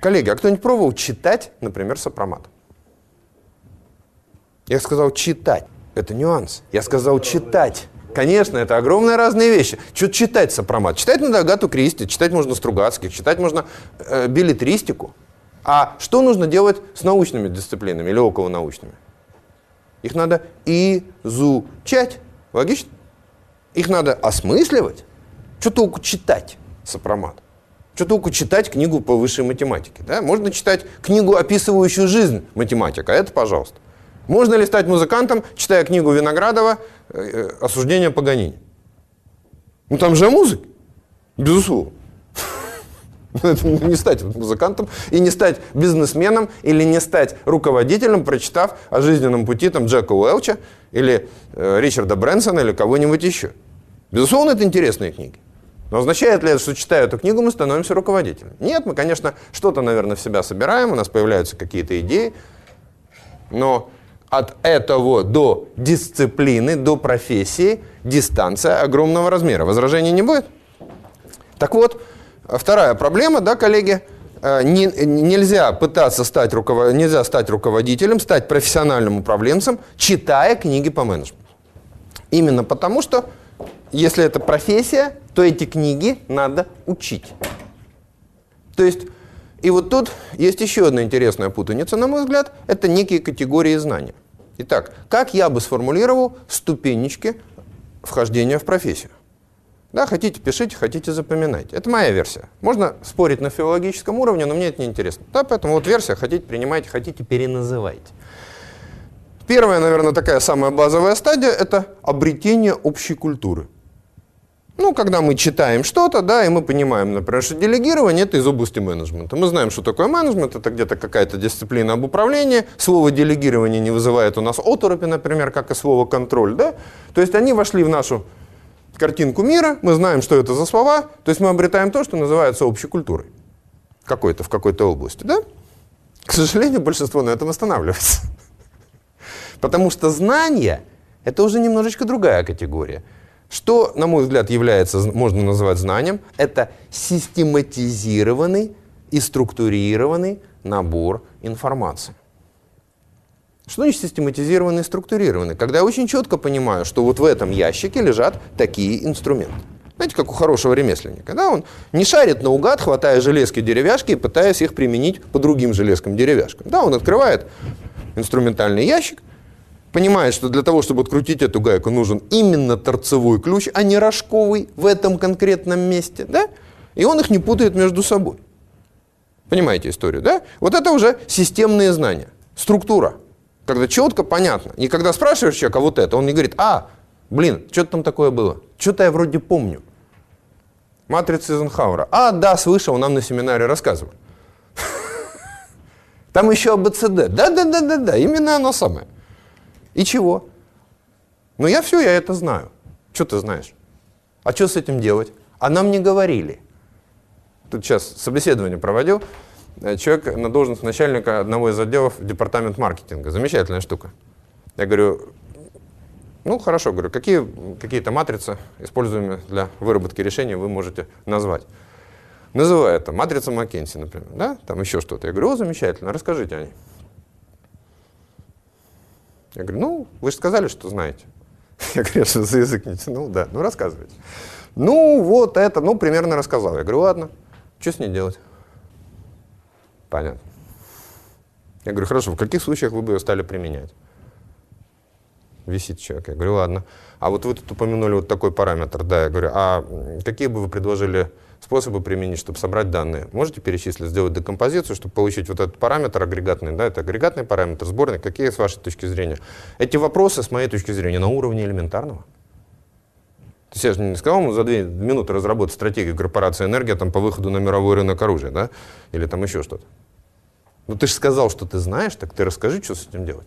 Коллеги, а кто-нибудь пробовал читать, например, сопромат? Я сказал читать. Это нюанс. Я сказал читать. Конечно, это огромные разные вещи. Что читать сопромат? Читать надо Агату Кристи, читать можно Стругацких, читать можно э, билетристику. А что нужно делать с научными дисциплинами или околонаучными? Их надо изучать. Логично? Их надо осмысливать. Что толку читать сопромат? Что толку читать книгу по высшей математике? Да? Можно читать книгу, описывающую жизнь математика. Это пожалуйста. Можно ли стать музыкантом, читая книгу Виноградова э, «Осуждение Паганини»? Ну там же музыка, безусловно. Не стать музыкантом и не стать бизнесменом или не стать руководителем, прочитав о жизненном пути там, Джека Уэлча или э, Ричарда Брэнсона или кого-нибудь еще. Безусловно, это интересные книги. Но означает ли это, что читая эту книгу, мы становимся руководителем? Нет, мы, конечно, что-то, наверное, в себя собираем, у нас появляются какие-то идеи, но от этого до дисциплины, до профессии дистанция огромного размера. Возражений не будет? Так вот, вторая проблема, да, коллеги, э, не, нельзя пытаться стать, руковод... нельзя стать руководителем, стать профессиональным управленцем, читая книги по менеджменту. Именно потому, что если это профессия, то эти книги надо учить. То есть, и вот тут есть еще одна интересная путаница, на мой взгляд, это некие категории знания. Итак, как я бы сформулировал ступенечки вхождения в профессию? Да, хотите, пишите, хотите, запоминайте. Это моя версия. Можно спорить на филологическом уровне, но мне это не интересно. Да, поэтому вот версия, хотите, принимайте, хотите, переназывайте. Первая, наверное, такая самая базовая стадия – это обретение общей культуры. Ну, когда мы читаем что-то, да, и мы понимаем, например, что делегирование – это из области менеджмента. Мы знаем, что такое менеджмент, это где-то какая-то дисциплина об управлении. Слово делегирование не вызывает у нас оторопи, например, как и слово контроль, да. То есть они вошли в нашу картинку мира, мы знаем, что это за слова, то есть мы обретаем то, что называется общей культурой. Какой-то, в какой-то области, да? К сожалению, большинство на этом останавливается. Потому что знание – это уже немножечко другая категория – что, на мой взгляд, является, можно назвать знанием, это систематизированный и структурированный набор информации. Что значит систематизированный и структурированный? Когда я очень четко понимаю, что вот в этом ящике лежат такие инструменты. Знаете, как у хорошего ремесленника. Да? Он не шарит наугад, хватая железки, деревяшки и пытаясь их применить по другим железкам, деревяшкам. Да, он открывает инструментальный ящик, понимает, что для того, чтобы открутить эту гайку, нужен именно торцевой ключ, а не рожковый в этом конкретном месте, да? И он их не путает между собой. Понимаете историю, да? Вот это уже системные знания, структура. Когда четко, понятно. И когда спрашиваешь человека вот это, он не говорит, а, блин, что-то там такое было. Что-то я вроде помню. Матрица Эйзенхауэра. А, да, слышал, нам на семинаре рассказывали. Там еще АБЦД. Да-да-да-да-да, именно оно самое. И чего? Ну я все, я это знаю. Что ты знаешь? А что с этим делать? А нам не говорили. Тут сейчас собеседование проводил. Э, человек на должность начальника одного из отделов департамент маркетинга. Замечательная штука. Я говорю, ну хорошо, говорю, какие какие-то матрицы, используемые для выработки решений, вы можете назвать? Называю это матрица Маккенси, например, да, там еще что-то. Я говорю, о, замечательно, расскажите о ней. Я говорю, ну, вы же сказали, что знаете. Я говорю, что за язык не тянул, да, ну рассказывайте. Ну, вот это, ну, примерно рассказал. Я говорю, ладно, что с ней делать? Понятно. Я говорю, хорошо, в каких случаях вы бы ее стали применять? Висит человек. Я говорю, ладно. А вот вы тут упомянули вот такой параметр, да, я говорю, а какие бы вы предложили способы применить, чтобы собрать данные. Можете перечислить, сделать декомпозицию, чтобы получить вот этот параметр агрегатный, да, это агрегатный параметр, сборный. Какие с вашей точки зрения? Эти вопросы, с моей точки зрения, на уровне элементарного. То есть я же не сказал ему за две минуты разработать стратегию корпорации «Энергия» там, по выходу на мировой рынок оружия, да? Или там еще что-то. Ну ты же сказал, что ты знаешь, так ты расскажи, что с этим делать.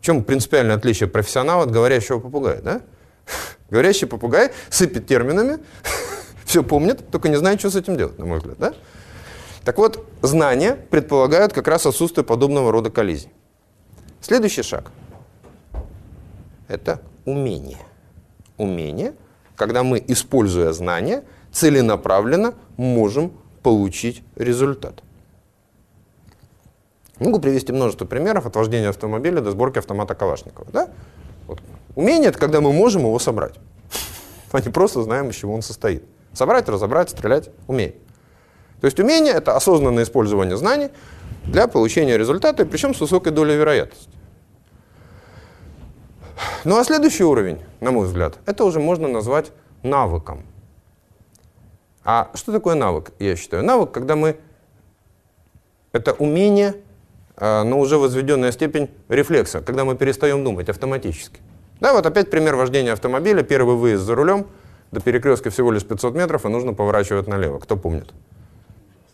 В чем принципиальное отличие профессионала от говорящего попугая, да? Говорящий попугай сыпет терминами, все помнят, только не знают, что с этим делать, на мой взгляд. Да? Так вот, знания предполагают как раз отсутствие подобного рода коллизий. Следующий шаг – это умение. Умение, когда мы, используя знания, целенаправленно можем получить результат. Могу привести множество примеров от вождения автомобиля до сборки автомата Калашникова. Да? Вот. Умение – это когда мы можем его собрать, а не просто знаем, из чего он состоит. Собрать, разобрать, стрелять – умеем. То есть умение – это осознанное использование знаний для получения результата, причем с высокой долей вероятности. Ну а следующий уровень, на мой взгляд, это уже можно назвать навыком. А что такое навык, я считаю? Навык, когда мы... Это умение, а, но уже возведенная степень рефлекса, когда мы перестаем думать автоматически. Да, вот опять пример вождения автомобиля. Первый выезд за рулем, до перекрестка всего лишь 500 метров, и нужно поворачивать налево. Кто помнит?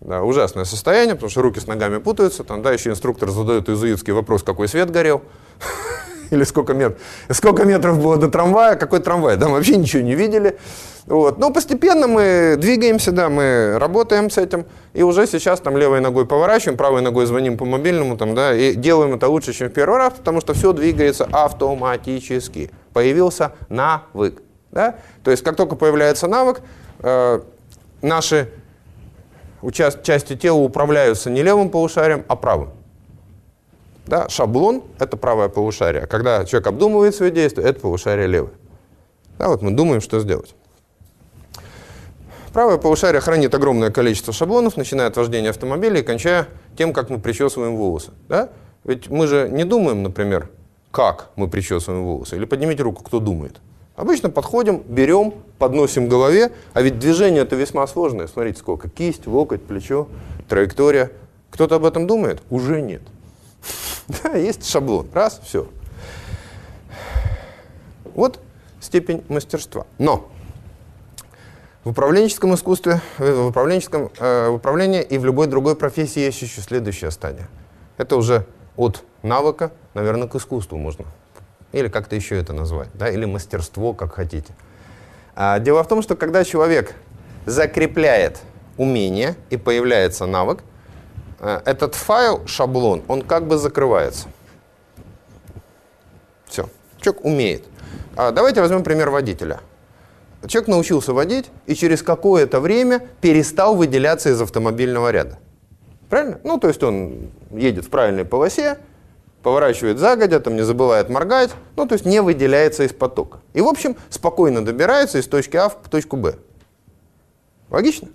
Да, ужасное состояние, потому что руки с ногами путаются. Там, да, еще инструктор задает иезуитский вопрос, какой свет горел. Или сколько, мет... сколько метров было до трамвая, какой трамвай. Да, вообще ничего не видели. Вот. Но постепенно мы двигаемся, да, мы работаем с этим. И уже сейчас там левой ногой поворачиваем, правой ногой звоним по мобильному, там, да, и делаем это лучше, чем в первый раз, потому что все двигается автоматически. Появился навык. Да? То есть как только появляется навык, э, наши участ- части тела управляются не левым полушарием, а правым. Да? Шаблон – это правое полушарие. Когда человек обдумывает свои действия, это полушарие левое. Да, вот мы думаем, что сделать. Правое полушарие хранит огромное количество шаблонов, начиная от вождения автомобиля и кончая тем, как мы причесываем волосы. Да? Ведь мы же не думаем, например, как мы причесываем волосы. Или поднимите руку, кто думает. Обычно подходим, берем, подносим голове, а ведь движение это весьма сложное. Смотрите, сколько. Кисть, локоть, плечо, траектория. Кто-то об этом думает? Уже нет. Да, есть шаблон. Раз, все. Вот степень мастерства. Но в управленческом искусстве, в, управленческом, э, управлении и в любой другой профессии есть еще следующая стадия. Это уже от навыка, наверное, к искусству можно или как-то еще это назвать, да, или мастерство, как хотите. А, дело в том, что когда человек закрепляет умение и появляется навык, а, этот файл, шаблон, он как бы закрывается. Все, человек умеет. А, давайте возьмем пример водителя. Человек научился водить и через какое-то время перестал выделяться из автомобильного ряда. Правильно? Ну, то есть он едет в правильной полосе, поворачивает загодя, там не забывает моргать, ну, то есть не выделяется из потока. И, в общем, спокойно добирается из точки А в точку Б. Логично?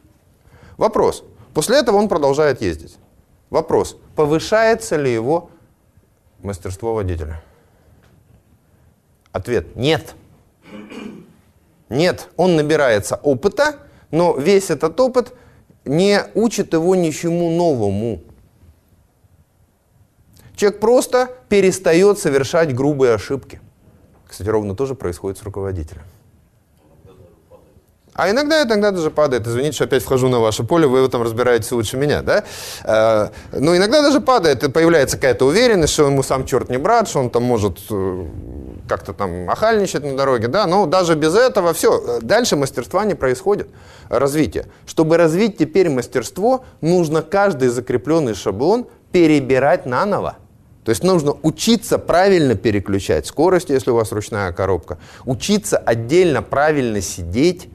Вопрос. После этого он продолжает ездить. Вопрос. Повышается ли его мастерство водителя? Ответ. Нет. Нет. Он набирается опыта, но весь этот опыт не учит его ничему новому. Человек просто перестает совершать грубые ошибки. Кстати, ровно тоже происходит с руководителем. А иногда, иногда даже падает. Извините, что опять вхожу на ваше поле, вы в этом разбираетесь лучше меня, да? Э, но иногда даже падает, и появляется какая-то уверенность, что ему сам черт не брат, что он там может э, как-то там охальничать на дороге, да? Но даже без этого все, дальше мастерства не происходит, развитие. Чтобы развить теперь мастерство, нужно каждый закрепленный шаблон перебирать наново. То есть нужно учиться правильно переключать скорость, если у вас ручная коробка, учиться отдельно правильно сидеть.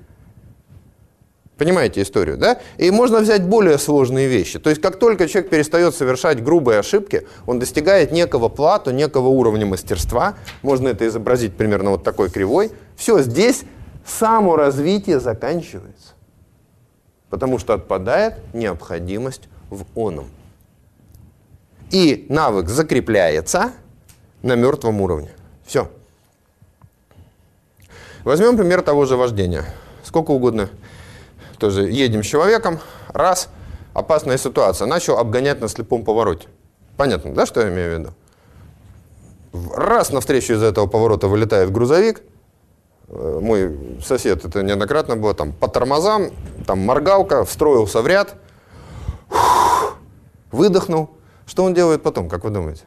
Понимаете историю, да? И можно взять более сложные вещи. То есть как только человек перестает совершать грубые ошибки, он достигает некого плату, некого уровня мастерства. Можно это изобразить примерно вот такой кривой. Все, здесь саморазвитие заканчивается. Потому что отпадает необходимость в оном и навык закрепляется на мертвом уровне. Все. Возьмем пример того же вождения. Сколько угодно. Тоже едем с человеком, раз, опасная ситуация, начал обгонять на слепом повороте. Понятно, да, что я имею в виду? Раз навстречу из этого поворота вылетает грузовик, э, мой сосед, это неоднократно было, там, по тормозам, там, моргалка, встроился в ряд, выдохнул, что он делает потом, как вы думаете?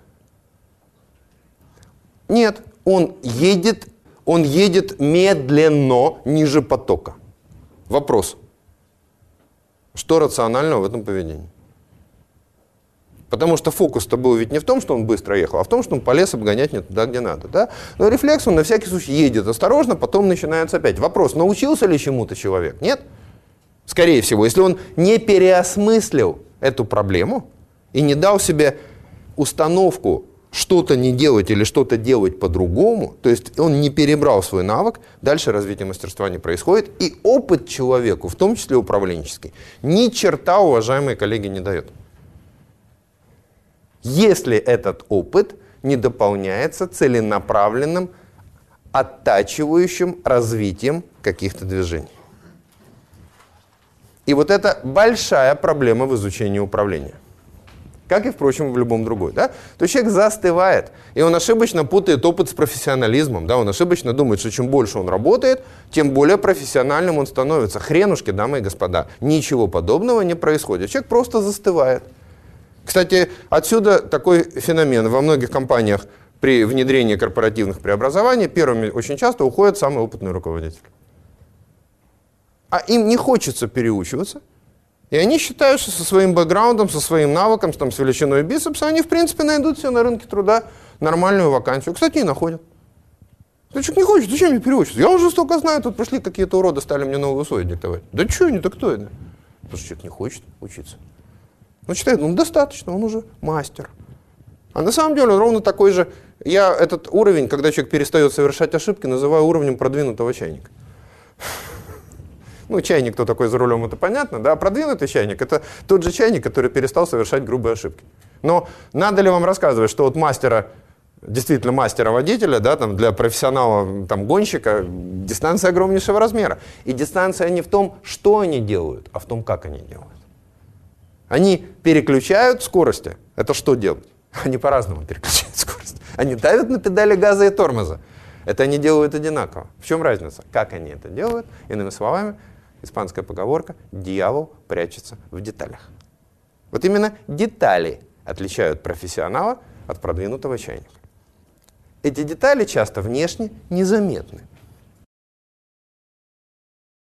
Нет, он едет, он едет медленно ниже потока. Вопрос. Что рационального в этом поведении? Потому что фокус-то был ведь не в том, что он быстро ехал, а в том, что он полез обгонять не туда, где надо. Да? Но рефлекс, он на всякий случай едет осторожно, потом начинается опять. Вопрос, научился ли чему-то человек? Нет? Скорее всего, если он не переосмыслил эту проблему, и не дал себе установку что-то не делать или что-то делать по-другому, то есть он не перебрал свой навык, дальше развитие мастерства не происходит, и опыт человеку, в том числе управленческий, ни черта, уважаемые коллеги, не дает. Если этот опыт не дополняется целенаправленным, оттачивающим развитием каких-то движений. И вот это большая проблема в изучении управления. Как и, впрочем, в любом другой. Да? То человек застывает, и он ошибочно путает опыт с профессионализмом. Да? Он ошибочно думает, что чем больше он работает, тем более профессиональным он становится. Хренушки, дамы и господа, ничего подобного не происходит. Человек просто застывает. Кстати, отсюда такой феномен. Во многих компаниях при внедрении корпоративных преобразований первыми очень часто уходят самые опытные руководители. А им не хочется переучиваться – и они считают, что со своим бэкграундом, со своим навыком, там, с величиной бицепса, они, в принципе, найдут себе на рынке труда нормальную вакансию. Кстати, и находят. Ты человек не хочет, зачем мне переучиться? Я уже столько знаю, тут пришли какие-то уроды, стали мне новые условия диктовать. Да что не так кто это? Потому что человек не хочет учиться. Ну, считает, ну, достаточно, он уже мастер. А на самом деле он ровно такой же. Я этот уровень, когда человек перестает совершать ошибки, называю уровнем продвинутого чайника. Ну, чайник, кто такой за рулем, это понятно, да, продвинутый чайник – это тот же чайник, который перестал совершать грубые ошибки. Но надо ли вам рассказывать, что от мастера, действительно мастера-водителя, да, там, для профессионала, там, гонщика, дистанция огромнейшего размера. И дистанция не в том, что они делают, а в том, как они делают. Они переключают скорости. Это что делать? Они по-разному переключают скорость. Они давят на педали газа и тормоза. Это они делают одинаково. В чем разница? Как они это делают? Иными словами, испанская поговорка «дьявол прячется в деталях». Вот именно детали отличают профессионала от продвинутого чайника. Эти детали часто внешне незаметны.